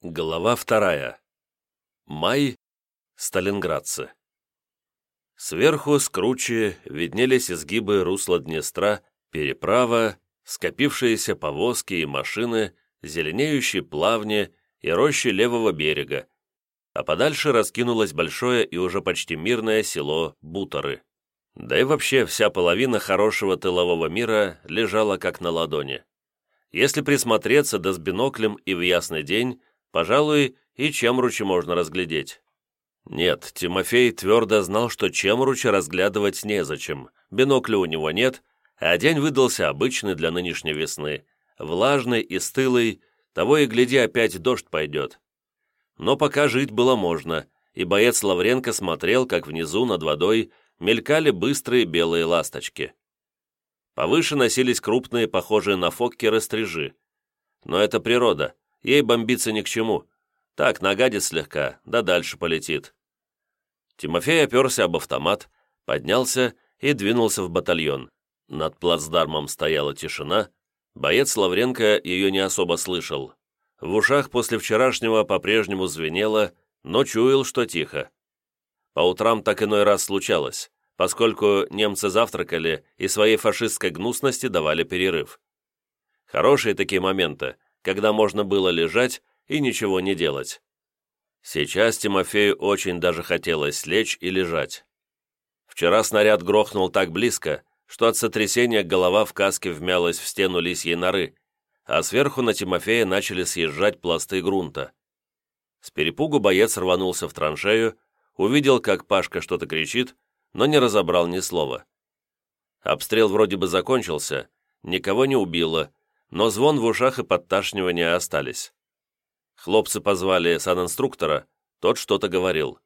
Глава вторая. Май. Сталинградцы. Сверху, с круче, виднелись изгибы русла Днестра, переправа, скопившиеся повозки и машины, зеленеющие плавни и рощи левого берега, а подальше раскинулось большое и уже почти мирное село Буторы. Да и вообще вся половина хорошего тылового мира лежала как на ладони. Если присмотреться да с биноклем и в ясный день, Пожалуй, и Чемручи можно разглядеть. Нет, Тимофей твердо знал, что Чемруча разглядывать незачем. Бинокля у него нет, а день выдался обычный для нынешней весны. Влажный и стылый, того и гляди, опять дождь пойдет. Но пока жить было можно, и боец Лавренко смотрел, как внизу над водой мелькали быстрые белые ласточки. Повыше носились крупные, похожие на фоккеры-стрижи. Но это природа, Ей бомбиться ни к чему. Так, нагадит слегка, да дальше полетит. Тимофей оперся об автомат, поднялся и двинулся в батальон. Над плацдармом стояла тишина, боец Лавренко ее не особо слышал. В ушах после вчерашнего по-прежнему звенело, но чуял, что тихо. По утрам так иной раз случалось, поскольку немцы завтракали и своей фашистской гнусности давали перерыв. Хорошие такие моменты, когда можно было лежать и ничего не делать. Сейчас Тимофею очень даже хотелось лечь и лежать. Вчера снаряд грохнул так близко, что от сотрясения голова в каске вмялась в стену лисьей норы, а сверху на Тимофея начали съезжать пласты грунта. С перепугу боец рванулся в траншею, увидел, как Пашка что-то кричит, но не разобрал ни слова. Обстрел вроде бы закончился, никого не убило, но звон в ушах и подташнивание остались. Хлопцы позвали санинструктора, тот что-то говорил.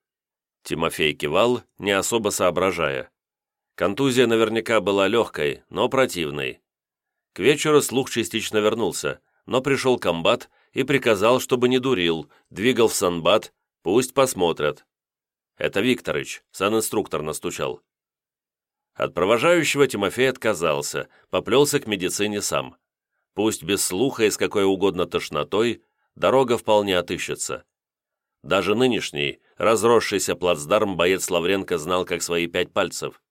Тимофей кивал, не особо соображая. Контузия наверняка была легкой, но противной. К вечеру слух частично вернулся, но пришел комбат и приказал, чтобы не дурил, двигал в санбат, пусть посмотрят. Это Викторыч, санинструктор настучал. От провожающего Тимофей отказался, поплелся к медицине сам. Пусть без слуха и с какой угодно тошнотой, дорога вполне отыщется. Даже нынешний, разросшийся плацдарм боец Лавренко знал как свои пять пальцев.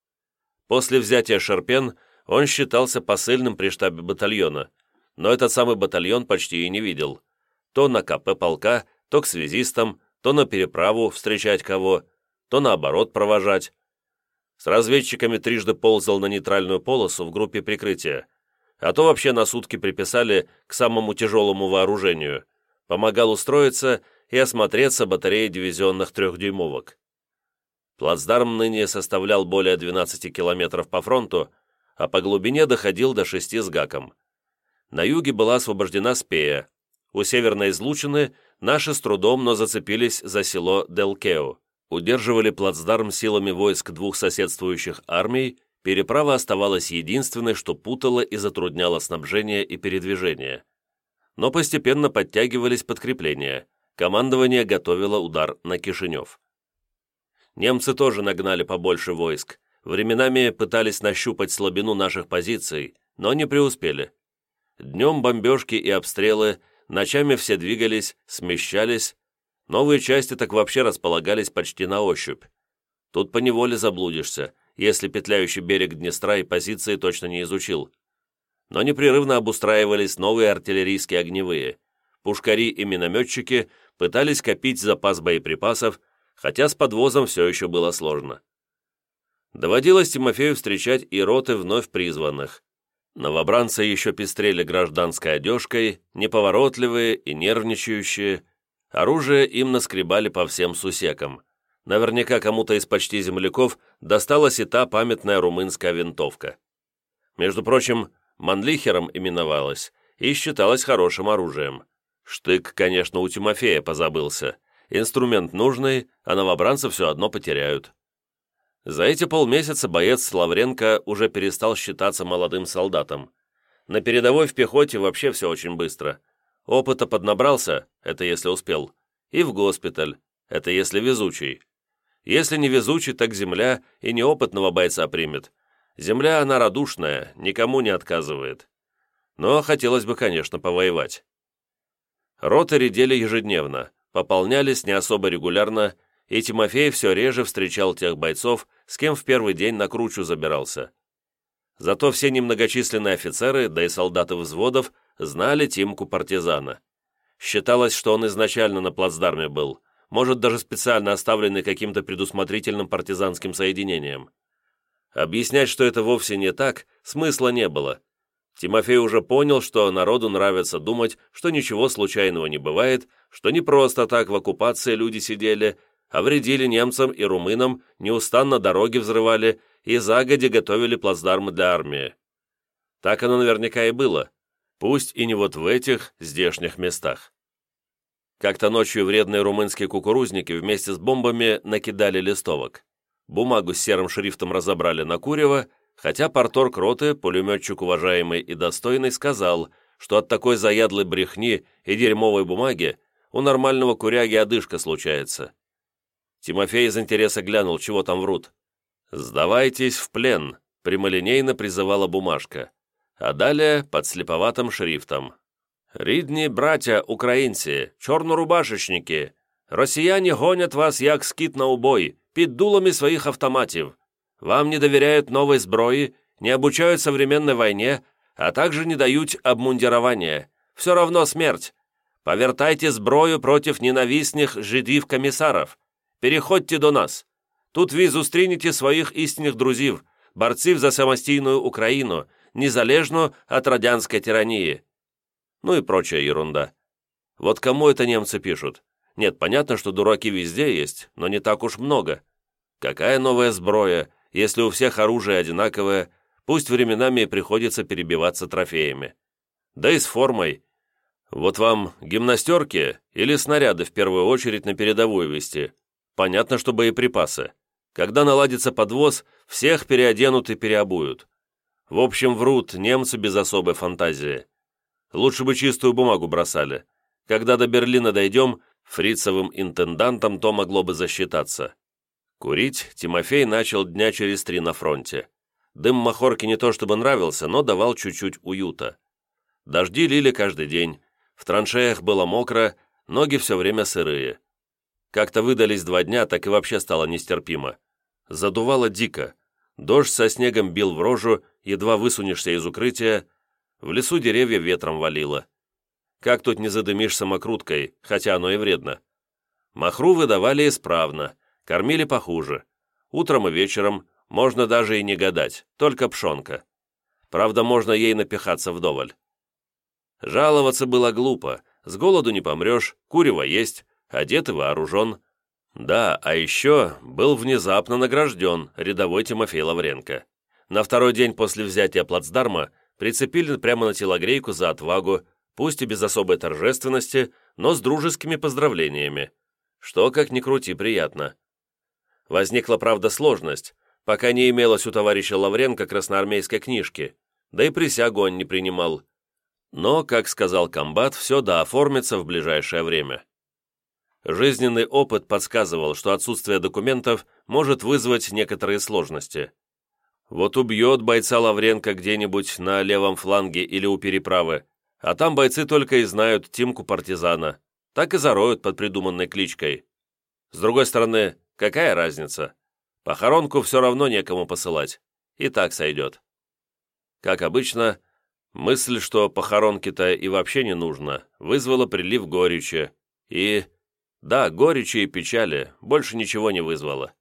После взятия Шерпен он считался посыльным при штабе батальона, но этот самый батальон почти и не видел. То на КП полка, то к связистам, то на переправу встречать кого, то наоборот провожать. С разведчиками трижды ползал на нейтральную полосу в группе прикрытия, а то вообще на сутки приписали к самому тяжелому вооружению. Помогал устроиться и осмотреться батареи дивизионных трехдюймовок. Плацдарм ныне составлял более 12 километров по фронту, а по глубине доходил до 6 с гаком. На юге была освобождена Спея. У северной излучины наши с трудом, но зацепились за село Делкео. Удерживали плацдарм силами войск двух соседствующих армий переправа оставалась единственной, что путало и затрудняло снабжение и передвижение. Но постепенно подтягивались подкрепления. Командование готовило удар на Кишинев. Немцы тоже нагнали побольше войск. Временами пытались нащупать слабину наших позиций, но не преуспели. Днем бомбежки и обстрелы, ночами все двигались, смещались. Новые части так вообще располагались почти на ощупь. Тут поневоле заблудишься, если петляющий берег Днестра и позиции точно не изучил. Но непрерывно обустраивались новые артиллерийские огневые. Пушкари и минометчики пытались копить запас боеприпасов, хотя с подвозом все еще было сложно. Доводилось Тимофею встречать и роты вновь призванных. Новобранцы еще пестрели гражданской одежкой, неповоротливые и нервничающие. Оружие им наскребали по всем сусекам. Наверняка кому-то из почти земляков досталась и та памятная румынская винтовка. Между прочим, манлихером именовалась и считалась хорошим оружием. Штык, конечно, у Тимофея позабылся. Инструмент нужный, а новобранцы все одно потеряют. За эти полмесяца боец Лавренко уже перестал считаться молодым солдатом. На передовой в пехоте вообще все очень быстро. Опыта поднабрался, это если успел, и в госпиталь, это если везучий. Если не везучий, так земля и неопытного бойца примет. Земля, она радушная, никому не отказывает. Но хотелось бы, конечно, повоевать. Роты редели ежедневно, пополнялись не особо регулярно, и Тимофей все реже встречал тех бойцов, с кем в первый день на кручу забирался. Зато все немногочисленные офицеры, да и солдаты взводов, знали Тимку партизана. Считалось, что он изначально на плацдарме был, может, даже специально оставленный каким-то предусмотрительным партизанским соединением. Объяснять, что это вовсе не так, смысла не было. Тимофей уже понял, что народу нравится думать, что ничего случайного не бывает, что не просто так в оккупации люди сидели, а вредили немцам и румынам, неустанно дороги взрывали и загоди готовили плацдармы для армии. Так оно наверняка и было, пусть и не вот в этих здешних местах. Как-то ночью вредные румынские кукурузники вместе с бомбами накидали листовок. Бумагу с серым шрифтом разобрали на курево, хотя порторг роты, пулеметчик уважаемый и достойный, сказал, что от такой заядлой брехни и дерьмовой бумаги у нормального куряги одышка случается. Тимофей из интереса глянул, чего там врут. «Сдавайтесь в плен», — прямолинейно призывала бумажка, а далее под слеповатым шрифтом. «Рідні братья українці, чорнорубашечники, росіяне гонять вас як скіт на убой, під дулами своих автоматів. Вам не доверяют новой зброї, не обучают современной войне, а также не дают обмундирования. Все равно смерть. Повертайте зброю против ненавистных жидів-комісарів. Переходьте до нас. Тут ви зустрінете своїх істинних друзів, борців за самостійну Україну, незалежно от радянской тирании. Ну и прочая ерунда. Вот кому это немцы пишут? Нет, понятно, что дураки везде есть, но не так уж много. Какая новая сброя, если у всех оружие одинаковое, пусть временами приходится перебиваться трофеями. Да и с формой. Вот вам гимнастерки или снаряды в первую очередь на передовую вести. Понятно, что боеприпасы. Когда наладится подвоз, всех переоденут и переобуют. В общем, врут немцы без особой фантазии. Лучше бы чистую бумагу бросали. Когда до Берлина дойдем, фрицевым интендантом то могло бы засчитаться. Курить Тимофей начал дня через три на фронте. Дым махорки не то чтобы нравился, но давал чуть-чуть уюта. Дожди лили каждый день, в траншеях было мокро, ноги все время сырые. Как-то выдались два дня, так и вообще стало нестерпимо. Задувало дико. Дождь со снегом бил в рожу, едва высунешься из укрытия. В лесу деревья ветром валило. Как тут не задымишь самокруткой, хотя оно и вредно. Махру выдавали исправно, кормили похуже. Утром и вечером можно даже и не гадать, только пшонка. Правда, можно ей напихаться вдоволь. Жаловаться было глупо, с голоду не помрешь, курево есть, одет и вооружен. Да, а еще был внезапно награжден рядовой Тимофей Лавренко. На второй день после взятия плацдарма прицепили прямо на телогрейку за отвагу, пусть и без особой торжественности, но с дружескими поздравлениями, что, как ни крути, приятно. Возникла, правда, сложность, пока не имелось у товарища Лавренко красноармейской книжки, да и присягу он не принимал. Но, как сказал комбат, все да оформится в ближайшее время. Жизненный опыт подсказывал, что отсутствие документов может вызвать некоторые сложности. Вот убьет бойца Лавренко где-нибудь на левом фланге или у переправы, а там бойцы только и знают Тимку партизана, так и зароют под придуманной кличкой. С другой стороны, какая разница? Похоронку все равно некому посылать, и так сойдет. Как обычно, мысль, что похоронки-то и вообще не нужно, вызвала прилив горечи, и да, горечи и печали больше ничего не вызвало.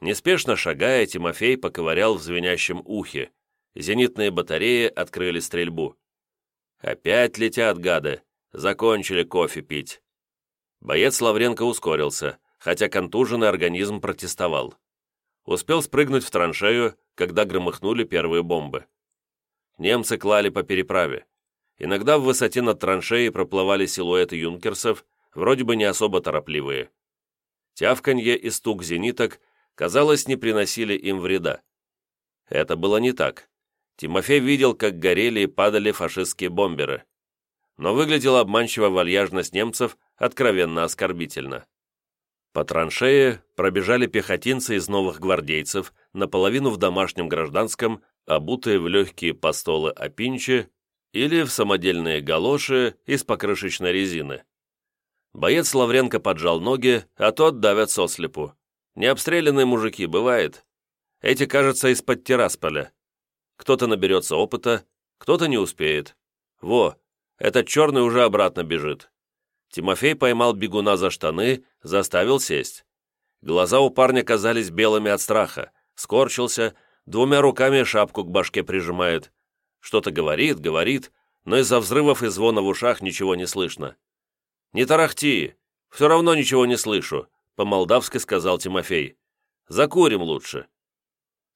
Неспешно шагая, Тимофей поковырял в звенящем ухе. Зенитные батареи открыли стрельбу. Опять летят гады. Закончили кофе пить. Боец Лавренко ускорился, хотя контуженный организм протестовал. Успел спрыгнуть в траншею, когда громыхнули первые бомбы. Немцы клали по переправе. Иногда в высоте над траншеей проплывали силуэты юнкерсов, вроде бы не особо торопливые. Тявканье и стук зениток, казалось, не приносили им вреда. Это было не так. Тимофей видел, как горели и падали фашистские бомберы. Но выглядела обманчиво вальяжность немцев откровенно оскорбительно. По траншее пробежали пехотинцы из новых гвардейцев, наполовину в домашнем гражданском, обутые в легкие постолы опинчи, или в самодельные галоши из покрышечной резины. Боец Лавренко поджал ноги, а тот давят сослепу. Необстрелянные мужики, бывает. Эти, кажется, из-под террасполя. Кто-то наберется опыта, кто-то не успеет. Во, этот черный уже обратно бежит. Тимофей поймал бегуна за штаны, заставил сесть. Глаза у парня казались белыми от страха. Скорчился, двумя руками шапку к башке прижимает. Что-то говорит, говорит, но из-за взрывов и звона в ушах ничего не слышно. «Не тарахти! Все равно ничего не слышу», — по-молдавски сказал Тимофей. «Закурим лучше».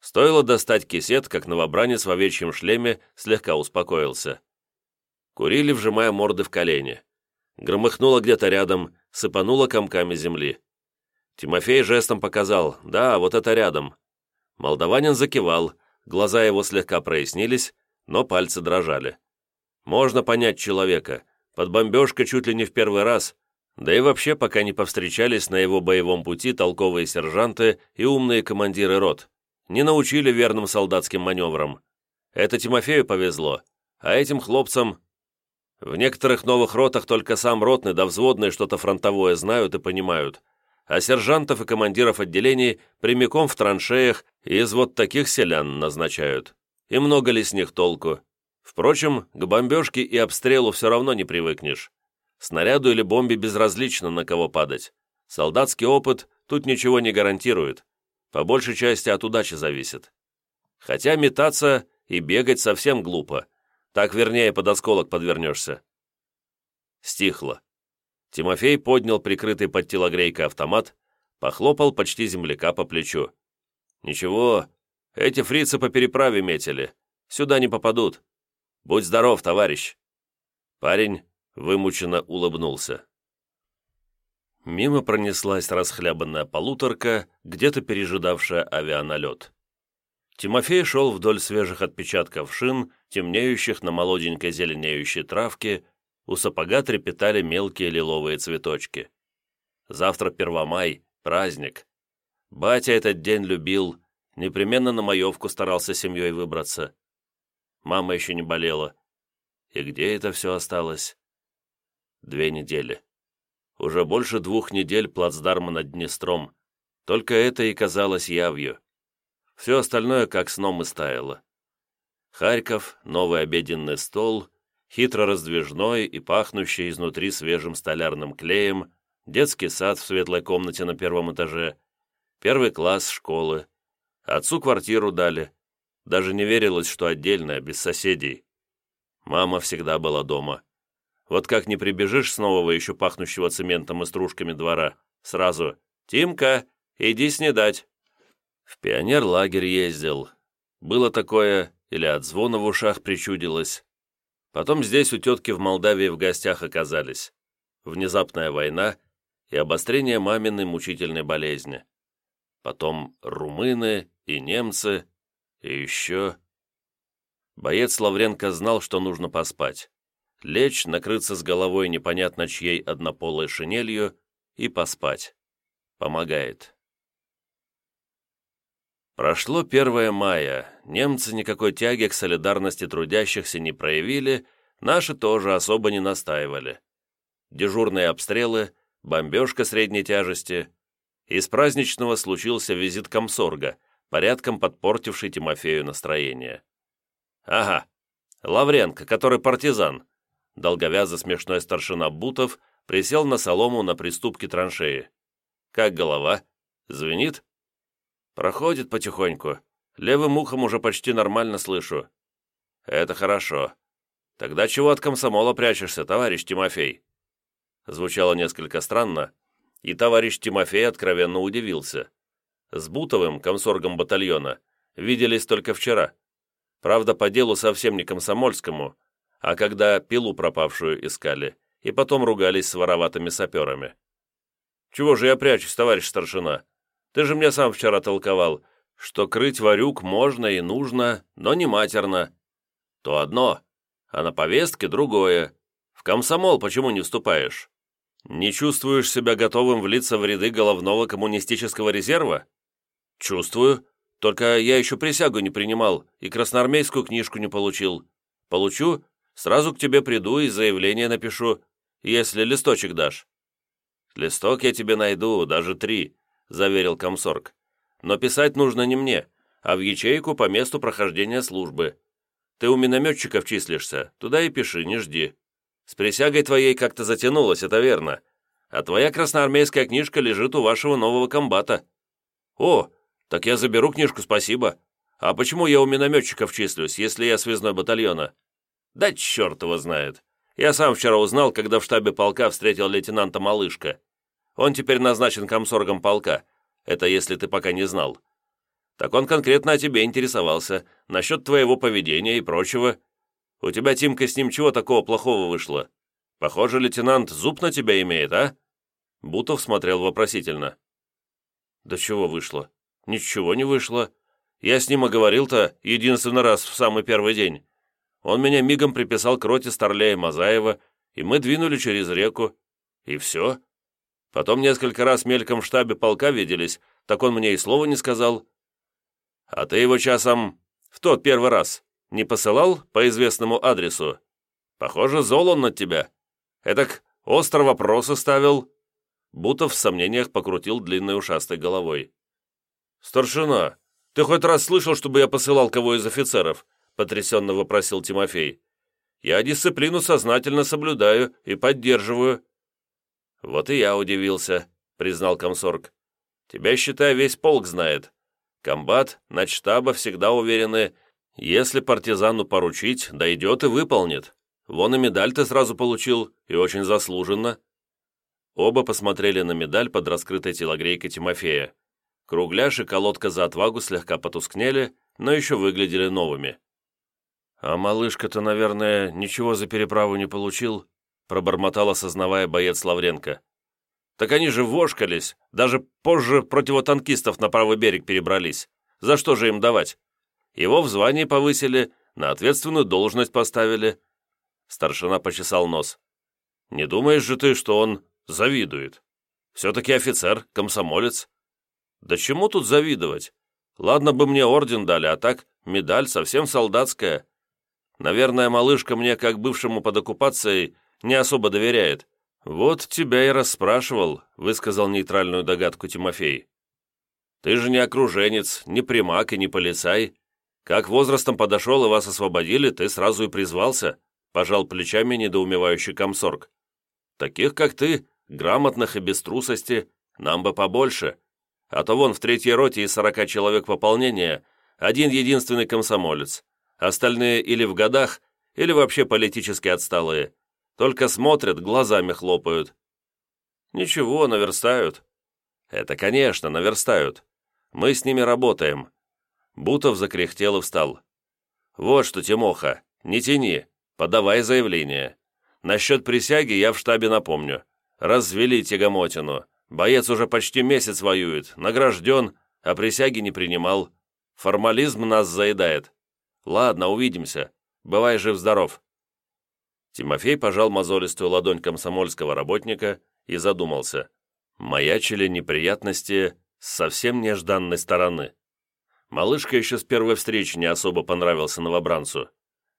Стоило достать кисет, как новобранец в овечьем шлеме слегка успокоился. Курили, вжимая морды в колени. Громыхнуло где-то рядом, сыпануло комками земли. Тимофей жестом показал «Да, вот это рядом». Молдаванин закивал, глаза его слегка прояснились, но пальцы дрожали. Можно понять человека, под бомбежкой чуть ли не в первый раз, да и вообще пока не повстречались на его боевом пути толковые сержанты и умные командиры рот. Не научили верным солдатским маневрам. Это Тимофею повезло, а этим хлопцам... В некоторых новых ротах только сам ротный да взводные что-то фронтовое знают и понимают, а сержантов и командиров отделений прямиком в траншеях из вот таких селян назначают. И много ли с них толку? Впрочем, к бомбежке и обстрелу все равно не привыкнешь. Снаряду или бомбе безразлично, на кого падать. Солдатский опыт тут ничего не гарантирует. По большей части от удачи зависит. Хотя метаться и бегать совсем глупо. Так вернее под осколок подвернешься. Стихло. Тимофей поднял прикрытый под телогрейкой автомат, похлопал почти земляка по плечу. «Ничего, эти фрицы по переправе метили. Сюда не попадут. Будь здоров, товарищ!» Парень вымученно улыбнулся. Мимо пронеслась расхлябанная полуторка, где-то пережидавшая авианалет. Тимофей шел вдоль свежих отпечатков шин, темнеющих на молоденькой зеленеющей травке, у сапога трепетали мелкие лиловые цветочки. Завтра Первомай, праздник. Батя этот день любил, непременно на маевку старался семьей выбраться. Мама еще не болела. И где это все осталось? Две недели. Уже больше двух недель плацдарма над Днестром. Только это и казалось явью. Все остальное как сном и стаяло. Харьков, новый обеденный стол — хитро раздвижной и пахнущий изнутри свежим столярным клеем, детский сад в светлой комнате на первом этаже, первый класс школы. Отцу квартиру дали. Даже не верилось, что отдельная, без соседей. Мама всегда была дома. Вот как не прибежишь с нового еще пахнущего цементом и стружками двора, сразу «Тимка, иди снедать». В пионер-лагерь ездил. Было такое, или от звона в ушах причудилось. Потом здесь у тетки в Молдавии в гостях оказались. Внезапная война и обострение маминой мучительной болезни. Потом румыны и немцы, и еще... Боец Лавренко знал, что нужно поспать. Лечь, накрыться с головой непонятно чьей однополой шинелью и поспать. Помогает. Прошло 1 мая, немцы никакой тяги к солидарности трудящихся не проявили, наши тоже особо не настаивали. Дежурные обстрелы, бомбежка средней тяжести. Из праздничного случился визит комсорга, порядком подпортивший Тимофею настроение. «Ага, Лавренко, который партизан», долговязый смешной старшина Бутов присел на солому на приступке траншеи. «Как голова? Звенит?» Проходит потихоньку. Левым ухом уже почти нормально слышу. Это хорошо. Тогда чего от комсомола прячешься, товарищ Тимофей? Звучало несколько странно, и товарищ Тимофей откровенно удивился. С Бутовым, комсоргом батальона, виделись только вчера. Правда, по делу совсем не комсомольскому, а когда пилу пропавшую искали, и потом ругались с вороватыми саперами. «Чего же я прячусь, товарищ старшина?» Ты же мне сам вчера толковал, что крыть варюк можно и нужно, но не матерно. То одно, а на повестке другое. В комсомол почему не вступаешь? Не чувствуешь себя готовым влиться в ряды головного коммунистического резерва? Чувствую, только я еще присягу не принимал и красноармейскую книжку не получил. Получу, Сразу к тебе приду и заявление напишу, если листочек дашь». «Листок я тебе найду, даже три», — заверил комсорг. «Но писать нужно не мне, а в ячейку по месту прохождения службы. Ты у минометчиков числишься, туда и пиши, не жди. С присягой твоей как-то затянулось, это верно. А твоя красноармейская книжка лежит у вашего нового комбата». «О, так я заберу книжку, спасибо. А почему я у минометчиков числюсь, если я связной батальона?» «Да черт его знает. Я сам вчера узнал, когда в штабе полка встретил лейтенанта Малышка. Он теперь назначен комсоргом полка. Это если ты пока не знал. Так он конкретно о тебе интересовался, насчет твоего поведения и прочего. У тебя, Тимка, с ним чего такого плохого вышло? Похоже, лейтенант зуб на тебя имеет, а?» Бутов смотрел вопросительно. «Да чего вышло? Ничего не вышло. Я с ним оговорил-то единственный раз в самый первый день. Он меня мигом приписал к роте Старлея Мазаева, и мы двинули через реку. И все. Потом несколько раз мельком в штабе полка виделись, так он мне и слова не сказал. А ты его часом в тот первый раз не посылал по известному адресу? Похоже, зол он над тебя. Эдак остро вопросы ставил». Бутов в сомнениях покрутил длинной ушастой головой. «Старшина, ты хоть раз слышал, чтобы я посылал кого из офицеров?» Потрясенно вопросил Тимофей. «Я дисциплину сознательно соблюдаю и поддерживаю». «Вот и я удивился», — признал комсорг. «Тебя, считай, весь полк знает. Комбат, начштаба всегда уверены, если партизану поручить, дойдет и выполнит. Вон и медаль ты сразу получил, и очень заслуженно». Оба посмотрели на медаль под раскрытой телогрейкой Тимофея. Кругляш и колодка за отвагу слегка потускнели, но еще выглядели новыми. «А малышка-то, наверное, ничего за переправу не получил?» пробормотал, осознавая боец Лавренко. «Так они же вошкались, даже позже противотанкистов на правый берег перебрались. За что же им давать? Его в звании повысили, на ответственную должность поставили». Старшина почесал нос. «Не думаешь же ты, что он завидует? Все-таки офицер, комсомолец». «Да чему тут завидовать? Ладно бы мне орден дали, а так медаль совсем солдатская. Наверное, малышка мне, как бывшему под оккупацией, не особо доверяет. Вот тебя и расспрашивал», — высказал нейтральную догадку Тимофей. «Ты же не окруженец, не примак и не полицай. Как возрастом подошел и вас освободили, ты сразу и призвался», — пожал плечами недоумевающий комсорг. «Таких, как ты, грамотных и без трусости, нам бы побольше. А то вон в третьей роте из сорока человек пополнения один единственный комсомолец. Остальные или в годах, или вообще политически отсталые. Только смотрят, глазами хлопают. Ничего, наверстают. Это, конечно, наверстают. Мы с ними работаем. Бутов закряхтел и встал. Вот что, Тимоха, не тяни, подавай заявление. Насчет присяги я в штабе напомню. Развели тягомотину. Боец уже почти месяц воюет, награжден, а присяги не принимал. Формализм нас заедает. Ладно, увидимся. Бывай жив-здоров». Тимофей пожал мозолистую ладонь комсомольского работника и задумался. Маячили неприятности с совсем нежданной стороны. Малышка еще с первой встречи не особо понравился новобранцу.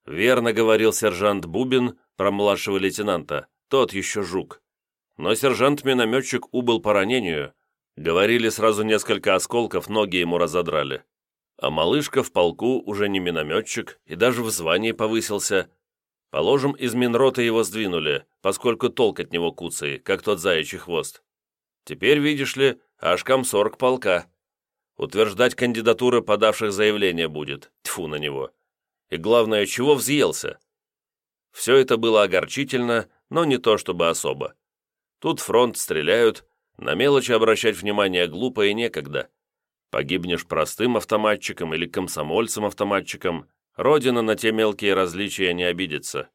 Верно говорил сержант Бубин про младшего лейтенанта, тот еще жук. Но сержант-минометчик убыл по ранению. Говорили, сразу несколько осколков ноги ему разодрали. А малышка в полку уже не минометчик и даже в звании повысился. Положим, из Минрота его сдвинули, поскольку толк от него куцый, как тот заячий хвост. Теперь, видишь ли, аж комсорг полка. Утверждать кандидатуры подавших заявление будет. Тьфу на него. И главное, чего взъелся? Все это было огорчительно, но не то чтобы особо. Тут фронт стреляют, на мелочи обращать внимание глупо и некогда. Погибнешь простым автоматчиком или комсомольцем-автоматчиком, Родина на те мелкие различия не обидится.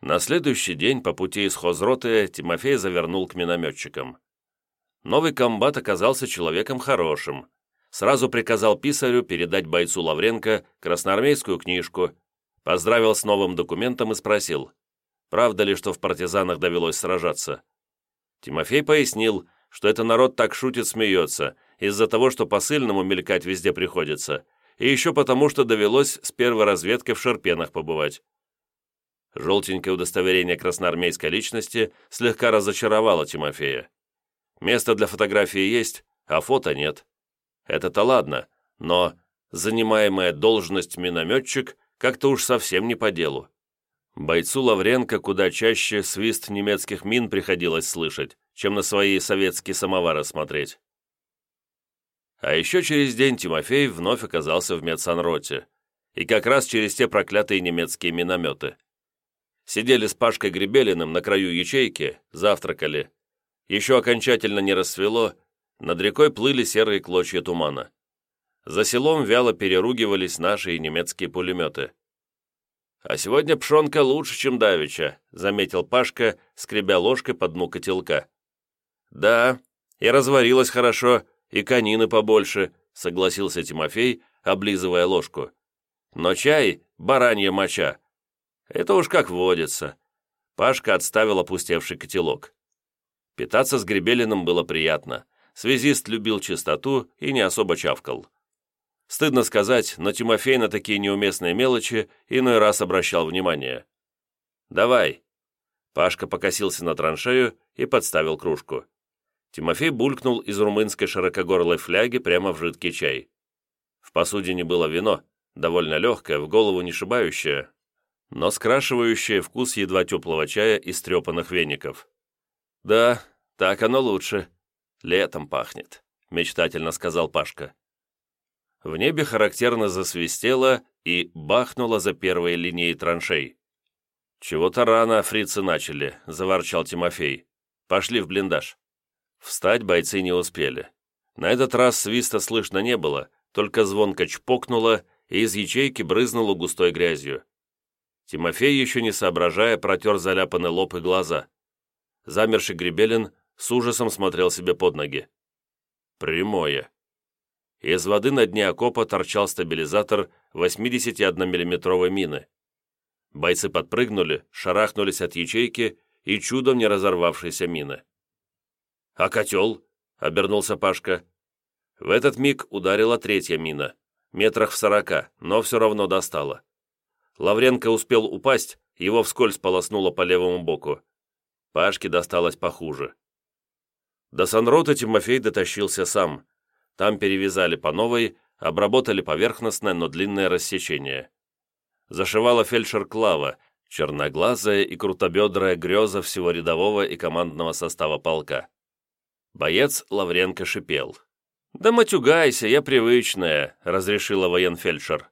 На следующий день по пути из хозроты Тимофей завернул к минометчикам. Новый комбат оказался человеком хорошим. Сразу приказал писарю передать бойцу Лавренко красноармейскую книжку, поздравил с новым документом и спросил, правда ли, что в партизанах довелось сражаться. Тимофей пояснил, что это народ так шутит, смеется, из-за того, что посыльному мелькать везде приходится, и еще потому, что довелось с первой разведкой в Шерпенах побывать. Желтенькое удостоверение красноармейской личности слегка разочаровало Тимофея. Место для фотографии есть, а фото нет. Это-то ладно, но занимаемая должность минометчик как-то уж совсем не по делу. Бойцу Лавренко куда чаще свист немецких мин приходилось слышать, чем на свои советские самовары смотреть. А еще через день Тимофей вновь оказался в медсанроте. И как раз через те проклятые немецкие минометы. Сидели с Пашкой Гребелиным на краю ячейки, завтракали. Еще окончательно не рассвело, над рекой плыли серые клочья тумана. За селом вяло переругивались наши и немецкие пулеметы. «А сегодня пшонка лучше, чем давеча», — заметил Пашка, скребя ложкой по дну котелка. «Да, и разварилась хорошо, и конины побольше», — согласился Тимофей, облизывая ложку. «Но чай — баранья моча. Это уж как водится». Пашка отставил опустевший котелок. Питаться с Гребелиным было приятно. Связист любил чистоту и не особо чавкал. Стыдно сказать, но Тимофей на такие неуместные мелочи иной раз обращал внимание. «Давай». Пашка покосился на траншею и подставил кружку. Тимофей булькнул из румынской широкогорлой фляги прямо в жидкий чай. В посудине было вино, довольно легкое, в голову не шибающее, но скрашивающее вкус едва теплого чая из трепанных веников. «Да, так оно лучше. Летом пахнет», — мечтательно сказал Пашка. В небе характерно засвистело и бахнуло за первой линией траншей. «Чего-то рано фрицы начали», — заворчал Тимофей. «Пошли в блиндаж». Встать бойцы не успели. На этот раз свиста слышно не было, только звонко чпокнуло, и из ячейки брызнуло густой грязью. Тимофей, еще не соображая, протер заляпанный лоб и глаза. Замерший Гребелин с ужасом смотрел себе под ноги. Прямое. Из воды на дне окопа торчал стабилизатор 81 миллиметровой мины. Бойцы подпрыгнули, шарахнулись от ячейки и чудом не разорвавшейся мины. «А котел?» — обернулся Пашка. В этот миг ударила третья мина, метрах в сорока, но все равно достала. Лавренко успел упасть, его вскользь полоснуло по левому боку. Пашке досталось похуже. До Санрота Тимофей дотащился сам, там перевязали по новой, обработали поверхностное, но длинное рассечение. Зашивала фельдшер Клава, черноглазая и крутобедрая греза всего рядового и командного состава полка. Боец Лавренко шипел. «Да матюгайся, я привычная», — разрешила военфельдшер.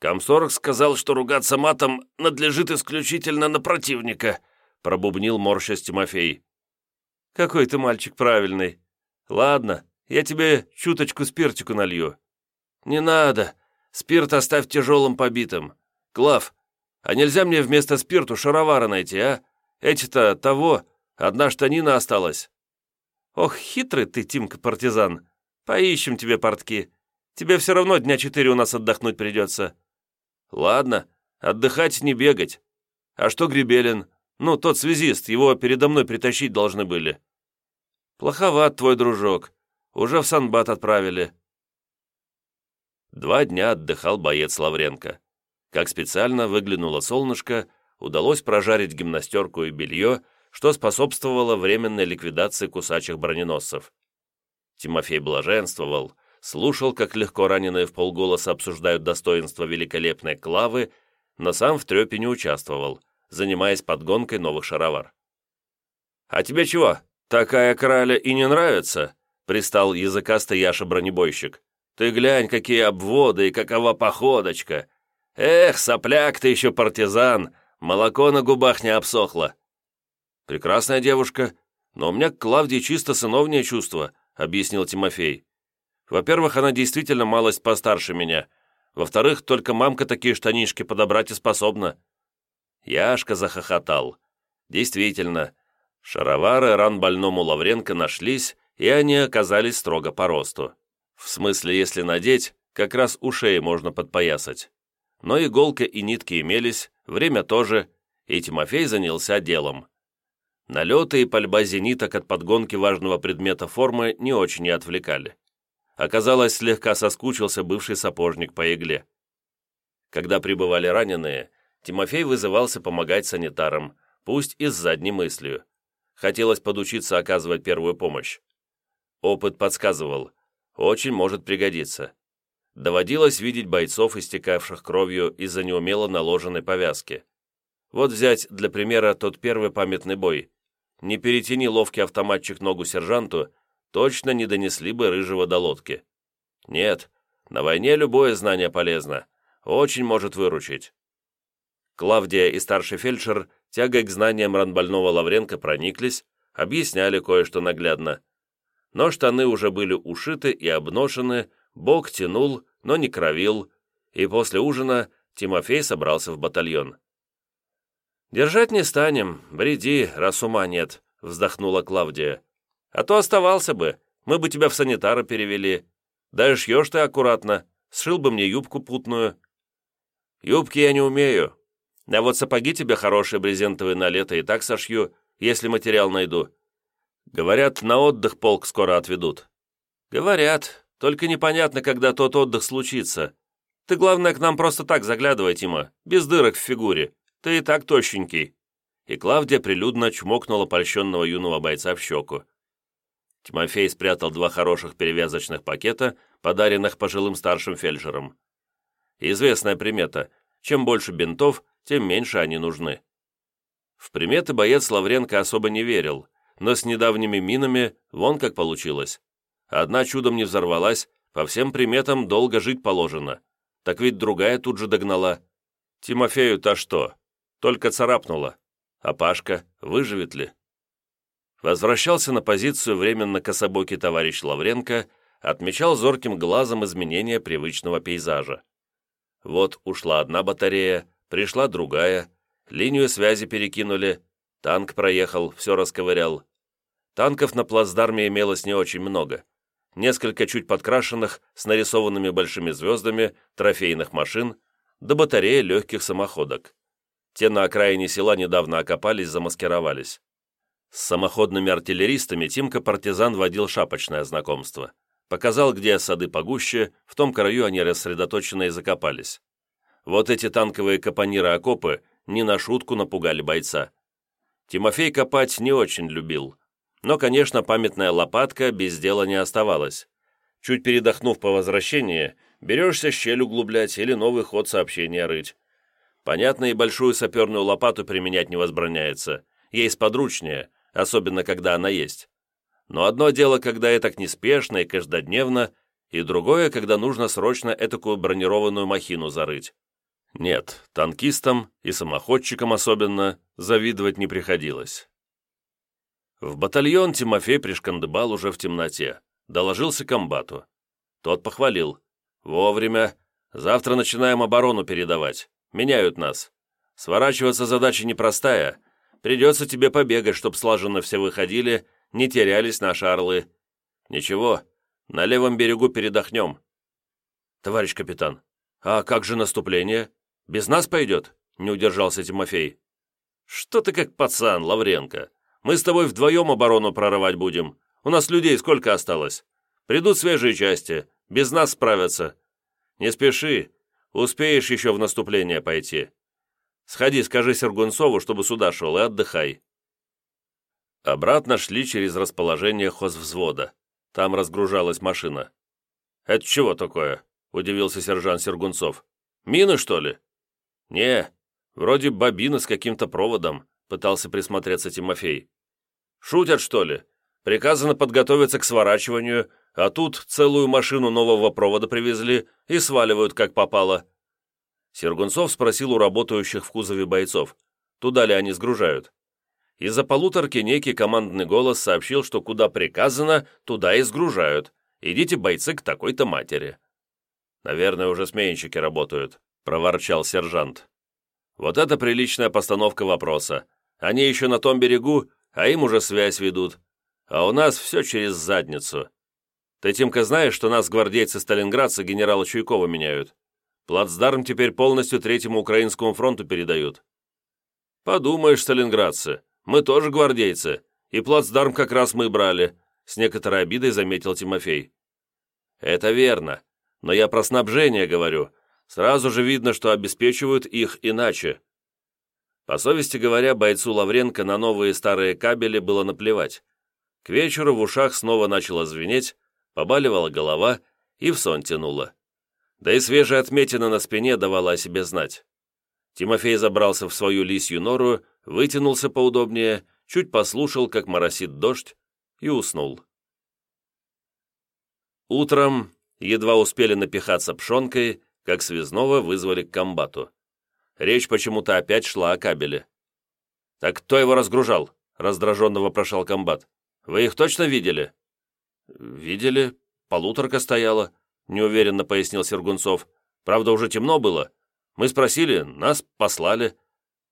«Комсорг сказал, что ругаться матом надлежит исключительно на противника», — пробубнил морщась Тимофей. «Какой ты мальчик правильный. Ладно, я тебе чуточку спиртику налью». «Не надо. Спирт оставь тяжелым побитым. Клав, а нельзя мне вместо спирту шаровары найти, а? Эти-то того, одна штанина осталась». «Ох, хитрый ты, Тимка-партизан. Поищем тебе портки. Тебе все равно дня четыре у нас отдохнуть придется». «Ладно, отдыхать не бегать. А что Гребелин? Ну, тот связист, его передо мной притащить должны были». «Плоховат твой дружок. Уже в Санбат отправили». Два дня отдыхал боец Лавренко. Как специально выглянуло солнышко, удалось прожарить гимнастерку и белье, что способствовало временной ликвидации кусачих броненосцев. Тимофей блаженствовал, слушал, как легко раненые в полголоса обсуждают достоинства великолепной Клавы, но сам в трепе не участвовал, занимаясь подгонкой новых шаровар. «А тебе чего, такая краля и не нравится?» пристал языкастый Яша-бронебойщик. «Ты глянь, какие обводы и какова походочка! Эх, сопляк ты еще партизан, молоко на губах не обсохло!» «Прекрасная девушка, но у меня к Клавдии чисто сыновнее чувство», объяснил Тимофей. «Во-первых, она действительно малость постарше меня. Во-вторых, только мамка такие штанишки подобрать и способна». Яшка захохотал. «Действительно, шаровары ран больному Лавренко нашлись, и они оказались строго по росту. В смысле, если надеть, как раз у шеи можно подпоясать. Но иголка и нитки имелись, время тоже, и Тимофей занялся делом. Налеты и пальба зениток от подгонки важного предмета формы не очень и отвлекали. Оказалось, слегка соскучился бывший сапожник по игле. Когда прибывали раненые, Тимофей вызывался помогать санитарам, пусть и с задней мыслью. Хотелось подучиться оказывать первую помощь. Опыт подсказывал, очень может пригодиться. Доводилось видеть бойцов, истекавших кровью из-за неумело наложенной повязки. Вот взять для примера тот первый памятный бой. Не перетяни ловкий автоматчик ногу сержанту, точно не донесли бы рыжего до лодки. Нет, на войне любое знание полезно, очень может выручить. Клавдия и старший фельдшер тягой к знаниям ранбольного Лавренко прониклись, объясняли кое-что наглядно. Но штаны уже были ушиты и обношены, бок тянул, но не кровил, и после ужина Тимофей собрался в батальон. «Держать не станем, бреди, раз ума нет», — вздохнула Клавдия. А то оставался бы, мы бы тебя в санитара перевели. Да и шьешь ты аккуратно, сшил бы мне юбку путную». «Юбки я не умею. А вот сапоги тебе хорошие брезентовые на лето и так сошью, если материал найду. Говорят, на отдых полк скоро отведут». «Говорят, только непонятно, когда тот отдых случится. Ты, главное, к нам просто так заглядывай, Тима, без дырок в фигуре. Ты и так тощенький». И Клавдия прилюдно чмокнула польщенного юного бойца в щеку. Тимофей спрятал два хороших перевязочных пакета, подаренных пожилым старшим фельдшерам. Известная примета – чем больше бинтов, тем меньше они нужны. В приметы боец Лавренко особо не верил, но с недавними минами вон как получилось. Одна чудом не взорвалась, по всем приметам долго жить положено. Так ведь другая тут же догнала. Тимофею-то что? Только царапнула. А Пашка выживет ли? Возвращался на позицию временно кособокий товарищ Лавренко, отмечал зорким глазом изменения привычного пейзажа. Вот ушла одна батарея, пришла другая, линию связи перекинули, танк проехал, все расковырял. Танков на плацдарме имелось не очень много. Несколько чуть подкрашенных, с нарисованными большими звездами, трофейных машин, до батареи легких самоходок. Те на окраине села недавно окопались, замаскировались. С самоходными артиллеристами Тимка-партизан водил шапочное знакомство. Показал, где сады погуще, в том краю они рассредоточенно и закопались. Вот эти танковые капониры-окопы не на шутку напугали бойца. Тимофей копать не очень любил. Но, конечно, памятная лопатка без дела не оставалась. Чуть передохнув по возвращении, берешься щель углублять или новый ход сообщения рыть. Понятно, и большую саперную лопату применять не возбраняется. Ей сподручнее, особенно когда она есть. Но одно дело, когда это неспешно и каждодневно, и другое, когда нужно срочно этакую бронированную махину зарыть. Нет, танкистам и самоходчикам особенно завидовать не приходилось. В батальон Тимофей пришкандыбал уже в темноте, доложился комбату. Тот похвалил. «Вовремя. Завтра начинаем оборону передавать. Меняют нас. Сворачиваться задача непростая, Придется тебе побегать, чтоб слаженно все выходили, не терялись наши орлы. Ничего, на левом берегу передохнем. Товарищ капитан, а как же наступление? Без нас пойдет? Не удержался Тимофей. Что ты как пацан, Лавренко? Мы с тобой вдвоем оборону прорывать будем. У нас людей сколько осталось? Придут свежие части, без нас справятся. Не спеши, успеешь еще в наступление пойти. Сходи, скажи Сергунцову, чтобы сюда шел, и отдыхай». Обратно шли через расположение хозвзвода. Там разгружалась машина. «Это чего такое?» – удивился сержант Сергунцов. «Мины, что ли?» «Не, вроде бобина с каким-то проводом», – пытался присмотреться Тимофей. «Шутят, что ли? Приказано подготовиться к сворачиванию, а тут целую машину нового провода привезли и сваливают, как попало. Сергунцов спросил у работающих в кузове бойцов, туда ли они сгружают. Из-за полуторки некий командный голос сообщил, что куда приказано, туда и сгружают. Идите, бойцы, к такой-то матери. «Наверное, уже сменщики работают», — проворчал сержант. «Вот это приличная постановка вопроса. Они еще на том берегу, а им уже связь ведут. А у нас все через задницу. Ты, Тимка, знаешь, что нас гвардейцы Сталинградца генерала Чуйкова меняют? Плацдарм теперь полностью Третьему Украинскому фронту передают. Подумаешь, сталинградцы, мы тоже гвардейцы, и плацдарм как раз мы брали, с некоторой обидой заметил Тимофей. Это верно. Но я про снабжение говорю. Сразу же видно, что обеспечивают их иначе. По совести говоря, бойцу Лавренко на новые старые кабели было наплевать. К вечеру в ушах снова начало звенеть, побаливала голова и в сон тянуло. Да и свежая отметина на спине давала о себе знать. Тимофей забрался в свою лисью нору, вытянулся поудобнее, чуть послушал, как моросит дождь, и уснул. Утром едва успели напихаться пшенкой, как связного вызвали к комбату. Речь почему-то опять шла о кабеле. «Так кто его разгружал?» — раздраженно вопрошал комбат. «Вы их точно видели?» «Видели. Полуторка стояла», — неуверенно пояснил Сергунцов. «Правда, уже темно было. Мы спросили, нас послали».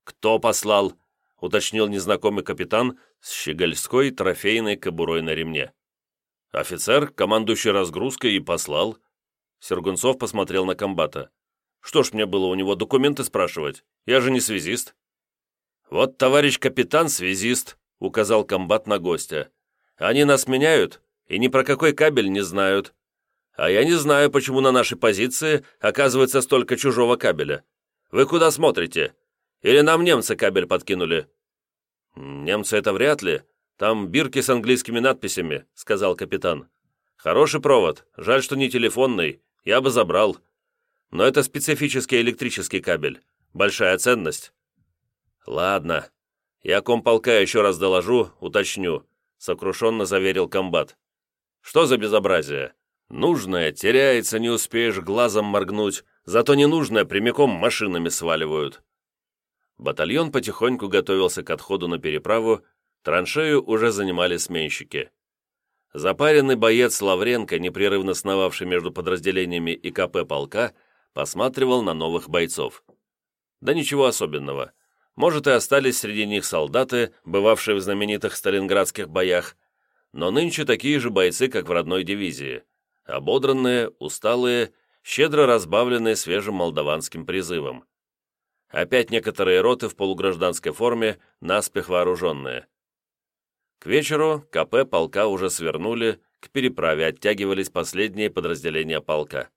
«Кто послал?» — уточнил незнакомый капитан с щегольской трофейной кобурой на ремне. Офицер, командующий разгрузкой, и послал. Сергунцов посмотрел на комбата. Что ж мне было у него документы спрашивать? Я же не связист. Вот товарищ капитан связист, указал комбат на гостя. Они нас меняют и ни про какой кабель не знают. А я не знаю, почему на нашей позиции оказывается столько чужого кабеля. Вы куда смотрите? Или нам немцы кабель подкинули? Немцы это вряд ли, там бирки с английскими надписями», — сказал капитан. «Хороший провод. Жаль, что не телефонный. Я бы забрал. Но это специфический электрический кабель. Большая ценность». «Ладно. Я комполка еще раз доложу, уточню», — сокрушенно заверил комбат. «Что за безобразие? Нужное теряется, не успеешь глазом моргнуть, зато ненужное прямиком машинами сваливают». Батальон потихоньку готовился к отходу на переправу, Траншею уже занимали сменщики. Запаренный боец Лавренко, непрерывно сновавший между подразделениями и КП полка, посматривал на новых бойцов. Да ничего особенного. Может, и остались среди них солдаты, бывавшие в знаменитых сталинградских боях, но нынче такие же бойцы, как в родной дивизии. Ободранные, усталые, щедро разбавленные свежим молдаванским призывом. Опять некоторые роты в полугражданской форме, наспех вооруженные. К вечеру КП полка уже свернули, к переправе оттягивались последние подразделения полка.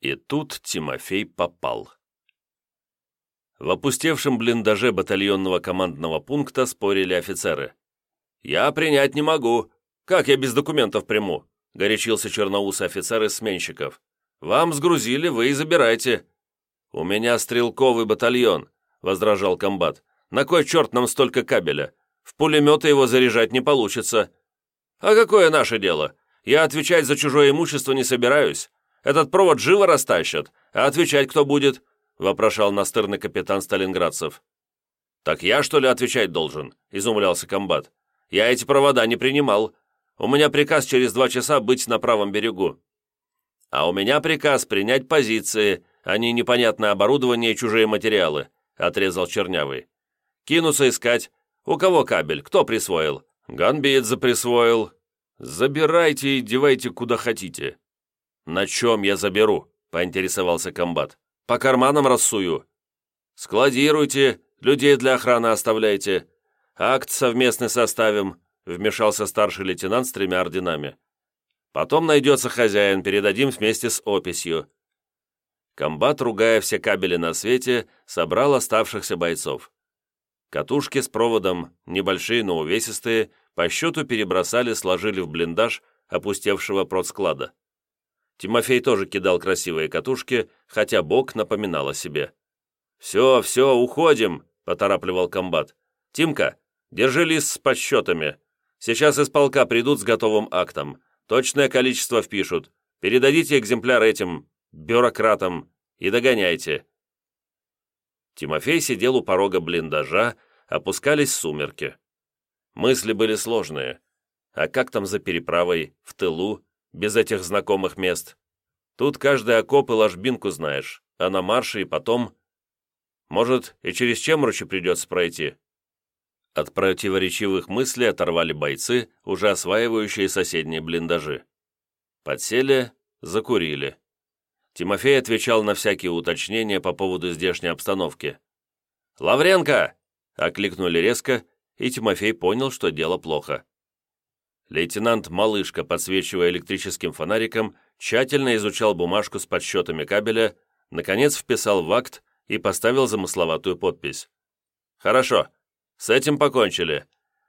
И тут Тимофей попал. В опустевшем блиндаже батальонного командного пункта спорили офицеры. «Я принять не могу. Как я без документов приму?» — горячился черноусый офицер из сменщиков. «Вам сгрузили, вы и забирайте». «У меня стрелковый батальон», — возражал комбат. «На кой черт нам столько кабеля? В пулеметы его заряжать не получится. А какое наше дело? Я отвечать за чужое имущество не собираюсь. Этот провод живо растащат, а отвечать кто будет?» — вопрошал настырный капитан Сталинградцев. «Так я, что ли, отвечать должен?» — изумлялся комбат. «Я эти провода не принимал. У меня приказ через два часа быть на правом берегу». «А у меня приказ принять позиции, а не непонятное оборудование и чужие материалы», — отрезал Чернявый. «Кинуться искать, у кого кабель? Кто присвоил? Ганбеец присвоил. Забирайте и девайте куда хотите. На чем я заберу? Поинтересовался комбат. По карманам рассую. Складируйте, людей для охраны оставляйте. Акт совместный составим, вмешался старший лейтенант с тремя орденами. Потом найдется хозяин, передадим вместе с описью. Комбат, ругая все кабели на свете, собрал оставшихся бойцов. Катушки с проводом, небольшие, но увесистые, по счету перебросали, сложили в блиндаж опустевшего продсклада. Тимофей тоже кидал красивые катушки, хотя Бог напоминал о себе. «Все, все, уходим!» – поторапливал комбат. «Тимка, держи лист с подсчетами. Сейчас из полка придут с готовым актом. Точное количество впишут. Передадите экземпляр этим бюрократам и догоняйте. Тимофей сидел у порога блиндажа, опускались сумерки. Мысли были сложные. А как там за переправой, в тылу, без этих знакомых мест? Тут каждый окоп и ложбинку знаешь, а на марше и потом... Может, и через Чемручи придется пройти? От противоречивых мыслей оторвали бойцы, уже осваивающие соседние блиндажи. Подсели, закурили. Тимофей отвечал на всякие уточнения по поводу здешней обстановки. «Лавренко!» — окликнули резко, и Тимофей понял, что дело плохо. Лейтенант Малышка, подсвечивая электрическим фонариком, тщательно изучал бумажку с подсчетами кабеля, наконец вписал в акт и поставил замысловатую подпись. «Хорошо, с этим покончили.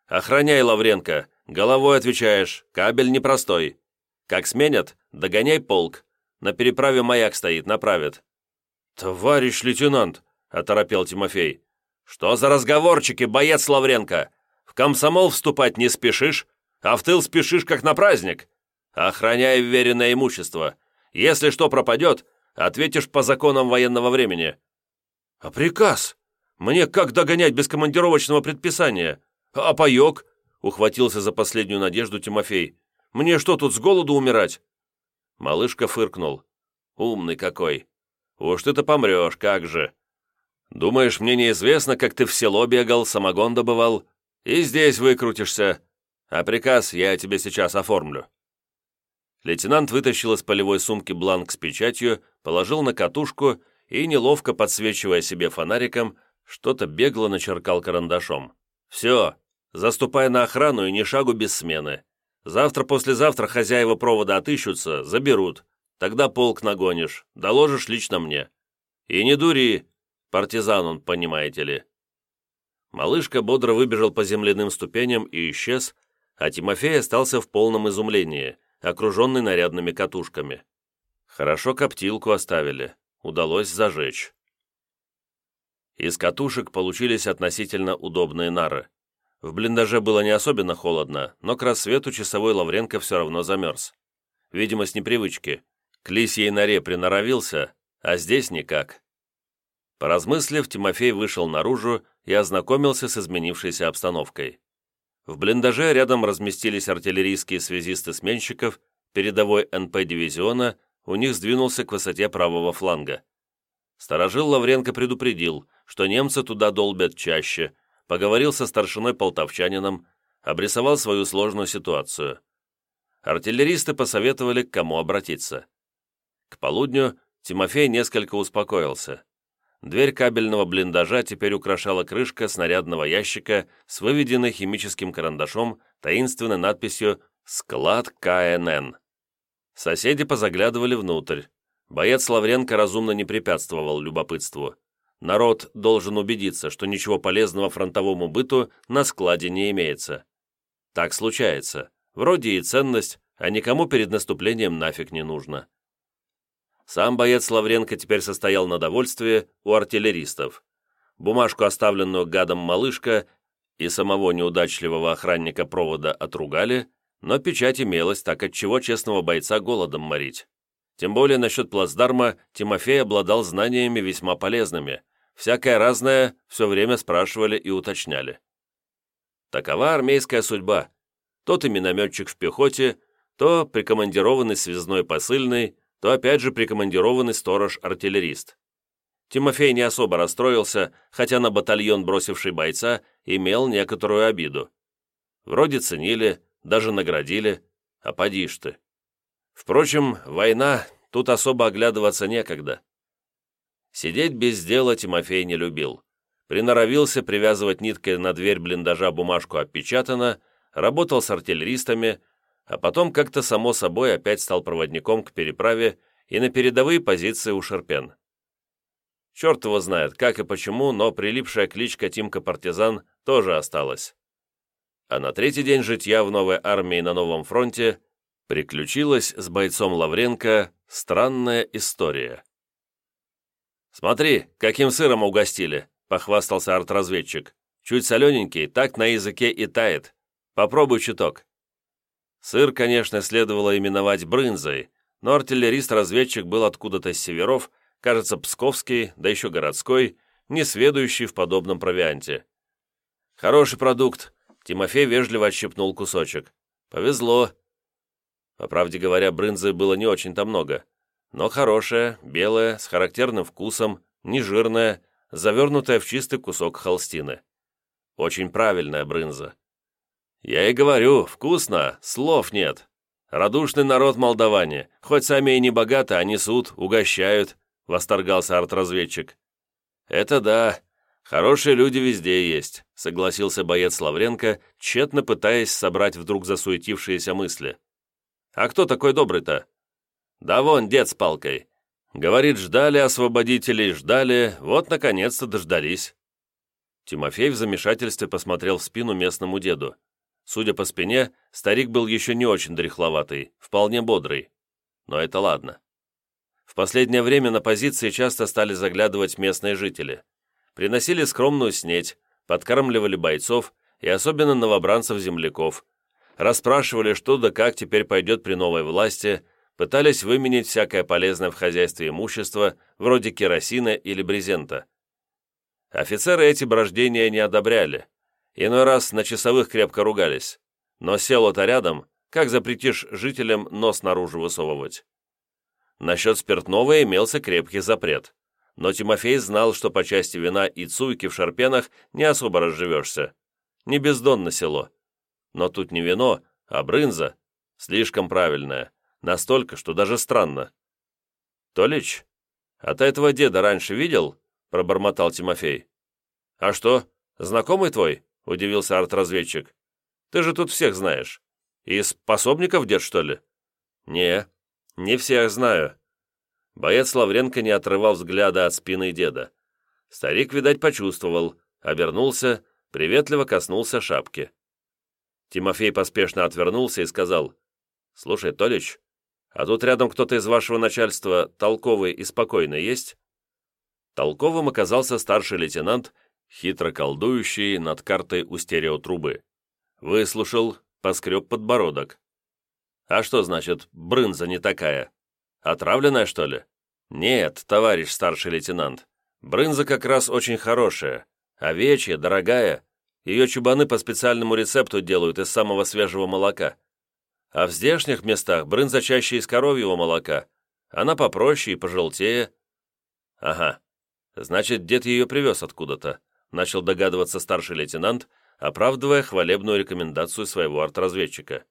Охраняй, Лавренко, головой отвечаешь, кабель непростой. Как сменят, догоняй полк. На переправе маяк стоит, направит». «Товарищ лейтенант!» — оторопел Тимофей. «Что за разговорчики, боец Лавренко? В комсомол вступать не спешишь, а в тыл спешишь, как на праздник. Охраняй вверенное имущество. Если что пропадет, ответишь по законам военного времени». «А приказ? Мне как догонять без командировочного предписания? А паек?» — ухватился за последнюю надежду Тимофей. «Мне что, тут с голоду умирать?» Малышка фыркнул. «Умный какой! Уж ты-то помрешь, как же! Думаешь, мне неизвестно, как ты в село бегал, самогон добывал? И здесь выкрутишься. А приказ я тебе сейчас оформлю». Лейтенант вытащил из полевой сумки бланк с печатью, положил на катушку и, неловко подсвечивая себе фонариком, что-то бегло начеркал карандашом. «Все, заступай на охрану и ни шагу без смены. Завтра-послезавтра хозяева провода отыщутся, заберут. Тогда полк нагонишь, доложишь лично мне. И не дури, партизан он, понимаете ли». Малышка бодро выбежал по земляным ступеням и исчез, а Тимофей остался в полном изумлении – окруженный нарядными катушками. Хорошо коптилку оставили, удалось зажечь. Из катушек получились относительно удобные нары. В блиндаже было не особенно холодно, но к рассвету часовой Лавренко все равно замерз. Видимо, с непривычки. К лисьей норе приноровился, а здесь никак. Поразмыслив, Тимофей вышел наружу и ознакомился с изменившейся обстановкой. В блиндаже рядом разместились артиллерийские связисты сменщиков, передовой НП дивизиона у них сдвинулся к высоте правого фланга. Сторожил Лавренко предупредил, что немцы туда долбят чаще, поговорил со старшиной полтавчанином, обрисовал свою сложную ситуацию. Артиллеристы посоветовали, к кому обратиться. К полудню Тимофей несколько успокоился. Дверь кабельного блиндажа теперь украшала крышка снарядного ящика с выведенной химическим карандашом таинственной надписью «Склад КНН». Соседи позаглядывали внутрь. Боец Лавренко разумно не препятствовал любопытству. Народ должен убедиться, что ничего полезного фронтовому быту на складе не имеется. Так случается. Вроде и ценность, а никому перед наступлением нафиг не нужно. Сам боец Лавренко теперь состоял на довольстве у артиллеристов. Бумажку, оставленную гадом малышка, и самого неудачливого охранника провода отругали, но печать имелась, так от чего честного бойца голодом морить. Тем более насчет плацдарма Тимофей обладал знаниями весьма полезными. Всякое разное все время спрашивали и уточняли. Такова армейская судьба. То ты минометчик в пехоте, то прикомандированный связной посыльный, то опять же прикомандированный сторож-артиллерист. Тимофей не особо расстроился, хотя на батальон, бросивший бойца, имел некоторую обиду. Вроде ценили, даже наградили, а поди ж ты. Впрочем, война, тут особо оглядываться некогда. Сидеть без дела Тимофей не любил. Приноровился привязывать ниткой на дверь блиндажа бумажку опечатано, работал с артиллеристами, а потом как-то само собой опять стал проводником к переправе и на передовые позиции у Шерпен. Черт его знает, как и почему, но прилипшая кличка Тимка-партизан тоже осталась. А на третий день житья в новой армии на новом фронте приключилась с бойцом Лавренко странная история. «Смотри, каким сыром угостили!» — похвастался арт-разведчик. «Чуть солененький, так на языке и тает. Попробуй чуток». Сыр, конечно, следовало именовать брынзой, но артиллерист-разведчик был откуда-то с северов, кажется, псковский, да еще городской, не сведущий в подобном провианте. «Хороший продукт», — Тимофей вежливо отщипнул кусочек. «Повезло». По правде говоря, брынзы было не очень-то много, но хорошая, белая, с характерным вкусом, нежирная, завернутая в чистый кусок холстины. Очень правильная брынза. «Я и говорю, вкусно, слов нет. Радушный народ Молдаване, хоть сами и не богаты, а несут, угощают», — восторгался арт-разведчик. «Это да, хорошие люди везде есть», — согласился боец Лавренко, тщетно пытаясь собрать вдруг засуетившиеся мысли. «А кто такой добрый-то?» Да вон дед с палкой. Говорит, ждали освободителей, ждали, вот наконец-то дождались. Тимофей в замешательстве посмотрел в спину местному деду. Судя по спине, старик был еще не очень дряхловатый, вполне бодрый. Но это ладно. В последнее время на позиции часто стали заглядывать местные жители. Приносили скромную снеть, подкармливали бойцов и особенно новобранцев-земляков, расспрашивали, что да как теперь пойдет при новой власти, пытались выменить всякое полезное в хозяйстве имущество, вроде керосина или брезента. Офицеры эти брождения не одобряли. Иной раз на часовых крепко ругались. Но село-то рядом, как запретишь жителям нос наружу высовывать? Насчет спиртного имелся крепкий запрет. Но Тимофей знал, что по части вина и цуйки в шарпенах не особо разживешься. Не бездонно село. Но тут не вино, а брынза. Слишком правильная. Настолько, что даже странно. «Толич, а ты этого деда раньше видел?» — пробормотал Тимофей. «А что, знакомый твой?» — удивился арт-разведчик. «Ты же тут всех знаешь. Из пособников дед, что ли?» «Не, не всех знаю». Боец Лавренко не отрывал взгляда от спины деда. Старик, видать, почувствовал, обернулся, приветливо коснулся шапки. Тимофей поспешно отвернулся и сказал, «Слушай, Толич, а тут рядом кто-то из вашего начальства толковый и спокойный есть?» Толковым оказался старший лейтенант, хитро колдующий над картой у стереотрубы. Выслушал, поскреб подбородок. «А что значит, брынза не такая? Отравленная, что ли?» «Нет, товарищ старший лейтенант. Брынза как раз очень хорошая. Овечья, дорогая. Ее чубаны по специальному рецепту делают из самого свежего молока. А в здешних местах брынза чаще из коровьего молока. Она попроще и пожелтее». «Ага, Значит, дед ее привез откуда-то, начал догадываться старший лейтенант, оправдывая хвалебную рекомендацию своего артразведчика.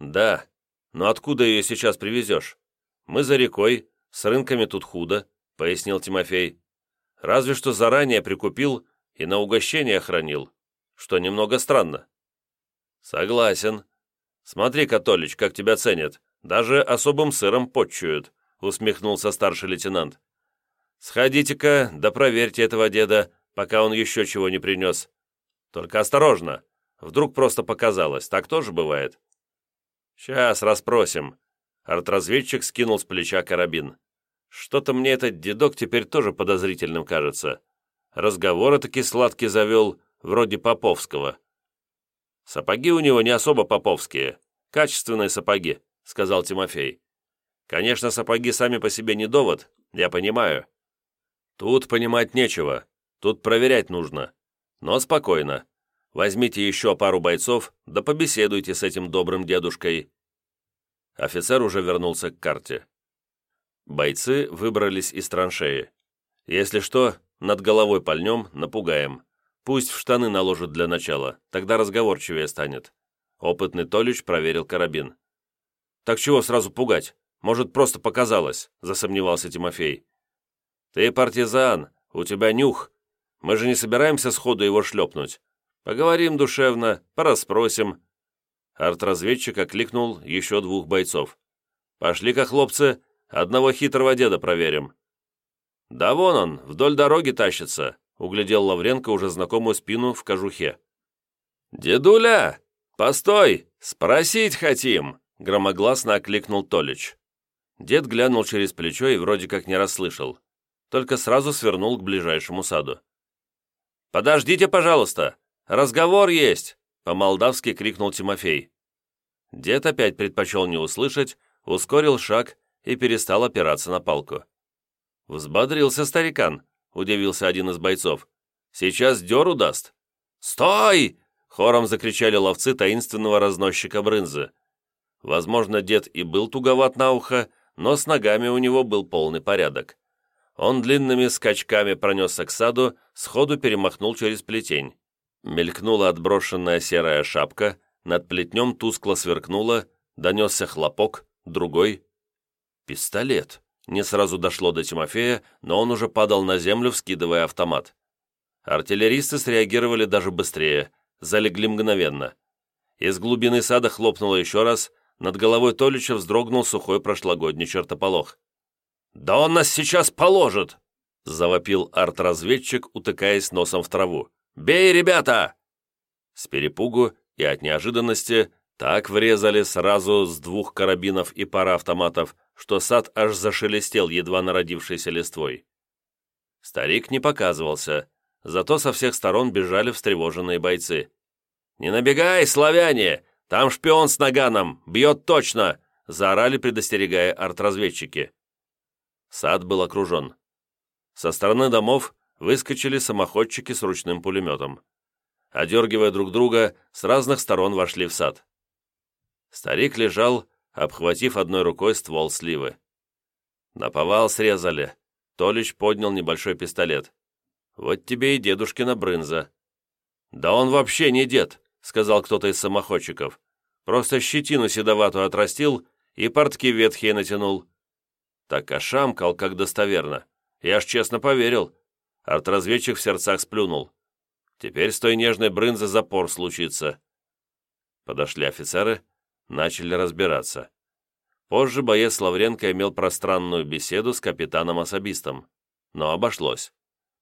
«Да, но откуда ее сейчас привезешь? Мы за рекой, с рынками тут худо», — пояснил Тимофей. «Разве что заранее прикупил и на угощение хранил, что немного странно». «Согласен. Смотри, Католич, как тебя ценят. Даже особым сыром подчуют», — усмехнулся старший лейтенант. Сходите-ка, да проверьте этого деда, пока он еще чего не принес. Только осторожно, вдруг просто показалось, так тоже бывает. Сейчас расспросим. Артразведчик скинул с плеча карабин. Что-то мне этот дедок теперь тоже подозрительным кажется. Разговоры таки сладкий завел, вроде Поповского. Сапоги у него не особо поповские, качественные сапоги, сказал Тимофей. Конечно, сапоги сами по себе не довод, я понимаю. Тут понимать нечего, тут проверять нужно. Но спокойно. Возьмите еще пару бойцов, да побеседуйте с этим добрым дедушкой». Офицер уже вернулся к карте. Бойцы выбрались из траншеи. Если что, над головой пальнем, напугаем. Пусть в штаны наложат для начала, тогда разговорчивее станет. Опытный Толич проверил карабин. «Так чего сразу пугать? Может, просто показалось?» – засомневался Тимофей. «Ты партизан, у тебя нюх. Мы же не собираемся сходу его шлепнуть. Поговорим душевно, порасспросим». Арт-разведчик окликнул еще двух бойцов. «Пошли-ка, хлопцы, одного хитрого деда проверим». «Да вон он, вдоль дороги тащится», — углядел Лавренко уже знакомую спину в кожухе. «Дедуля, постой, спросить хотим», — громогласно окликнул Толич. Дед глянул через плечо и вроде как не расслышал только сразу свернул к ближайшему саду. «Подождите, пожалуйста! Разговор есть!» — по-молдавски крикнул Тимофей. Дед опять предпочел не услышать, ускорил шаг и перестал опираться на палку. «Взбодрился старикан», — удивился один из бойцов. «Сейчас дёру даст». «Стой!» — хором закричали ловцы таинственного разносчика брынзы. Возможно, дед и был туговат на ухо, но с ногами у него был полный порядок. Он длинными скачками пронесся к саду, сходу перемахнул через плетень. Мелькнула отброшенная серая шапка, над плетнем тускло сверкнула, донесся хлопок, другой. Пистолет. Не сразу дошло до Тимофея, но он уже падал на землю, вскидывая автомат. Артиллеристы среагировали даже быстрее, залегли мгновенно. Из глубины сада хлопнуло еще раз, над головой Толича вздрогнул сухой прошлогодний чертополох. «Да он нас сейчас положит!» — завопил арт-разведчик, утыкаясь носом в траву. «Бей, ребята!» С перепугу и от неожиданности так врезали сразу с двух карабинов и пара автоматов, что сад аж зашелестел едва народившейся листвой. Старик не показывался, зато со всех сторон бежали встревоженные бойцы. «Не набегай, славяне! Там шпион с наганом! Бьет точно!» — заорали, предостерегая артразведчики. Сад был окружен. Со стороны домов выскочили самоходчики с ручным пулеметом. Одергивая друг друга, с разных сторон вошли в сад. Старик лежал, обхватив одной рукой ствол сливы. Наповал срезали. Толич поднял небольшой пистолет. «Вот тебе и дедушкина брынза». «Да он вообще не дед», — сказал кто-то из самоходчиков. «Просто щетину седоватую отрастил и портки ветхие натянул». Так ошамкал, как достоверно. Я ж честно поверил. Артразведчик в сердцах сплюнул. Теперь с той нежной брынзы запор случится. Подошли офицеры, начали разбираться. Позже боец Лавренко имел пространную беседу с капитаном-особистом, но обошлось.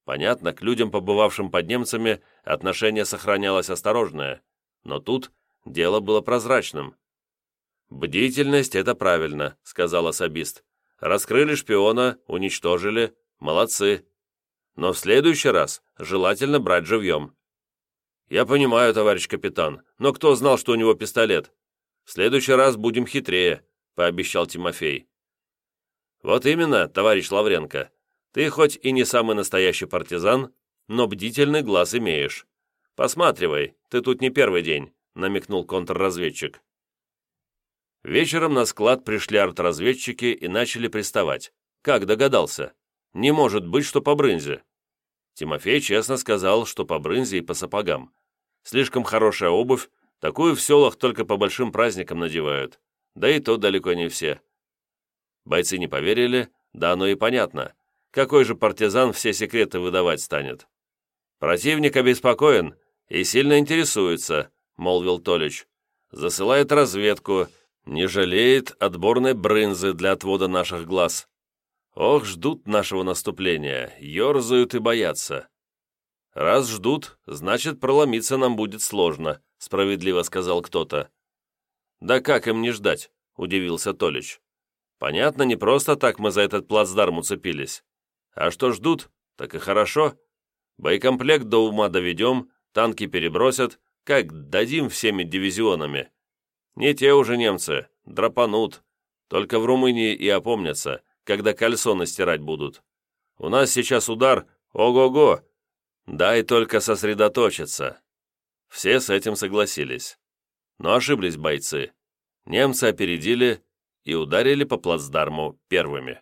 Понятно, к людям, побывавшим под немцами, отношение сохранялось осторожное, но тут дело было прозрачным. «Бдительность — это правильно», — сказал особист. «Раскрыли шпиона, уничтожили, молодцы. Но в следующий раз желательно брать живьем». «Я понимаю, товарищ капитан, но кто знал, что у него пистолет? Следующий раз будем хитрее», — пообещал Тимофей. «Вот именно, товарищ Лавренко. Ты хоть и не самый настоящий партизан, но бдительный глаз имеешь. Посматривай, ты тут не первый день», — намекнул контрразведчик. Вечером на склад пришли артразведчики и начали приставать. Как догадался? Не может быть, что по брынзе. Тимофей честно сказал, что по брынзе и по сапогам. Слишком хорошая обувь, Такую в селах только по большим праздникам надевают, да и то далеко не все. Бойцы не поверили, да оно и понятно. Какой же партизан все секреты выдавать станет? Противник обеспокоен и сильно интересуется, молвил Толич. Засылает разведку, не жалеет отборной брынзы для отвода наших глаз. Ох, ждут нашего наступления, ерзают и боятся. Раз ждут, значит, проломиться нам будет сложно, справедливо сказал кто-то. «Да как им не ждать?» – удивился Толич. «Понятно, не просто так мы за этот плацдарм уцепились. А что ждут, так и хорошо. Боекомплект до ума доведем, танки перебросят, как дадим всеми дивизионами. Не те уже немцы, драпанут. Только в Румынии и опомнятся, когда кальсоны стирать будут. У нас сейчас удар, ого-го. Дай только сосредоточиться. Все с этим согласились. Но ошиблись бойцы. Немцы опередили и ударили по плацдарму первыми.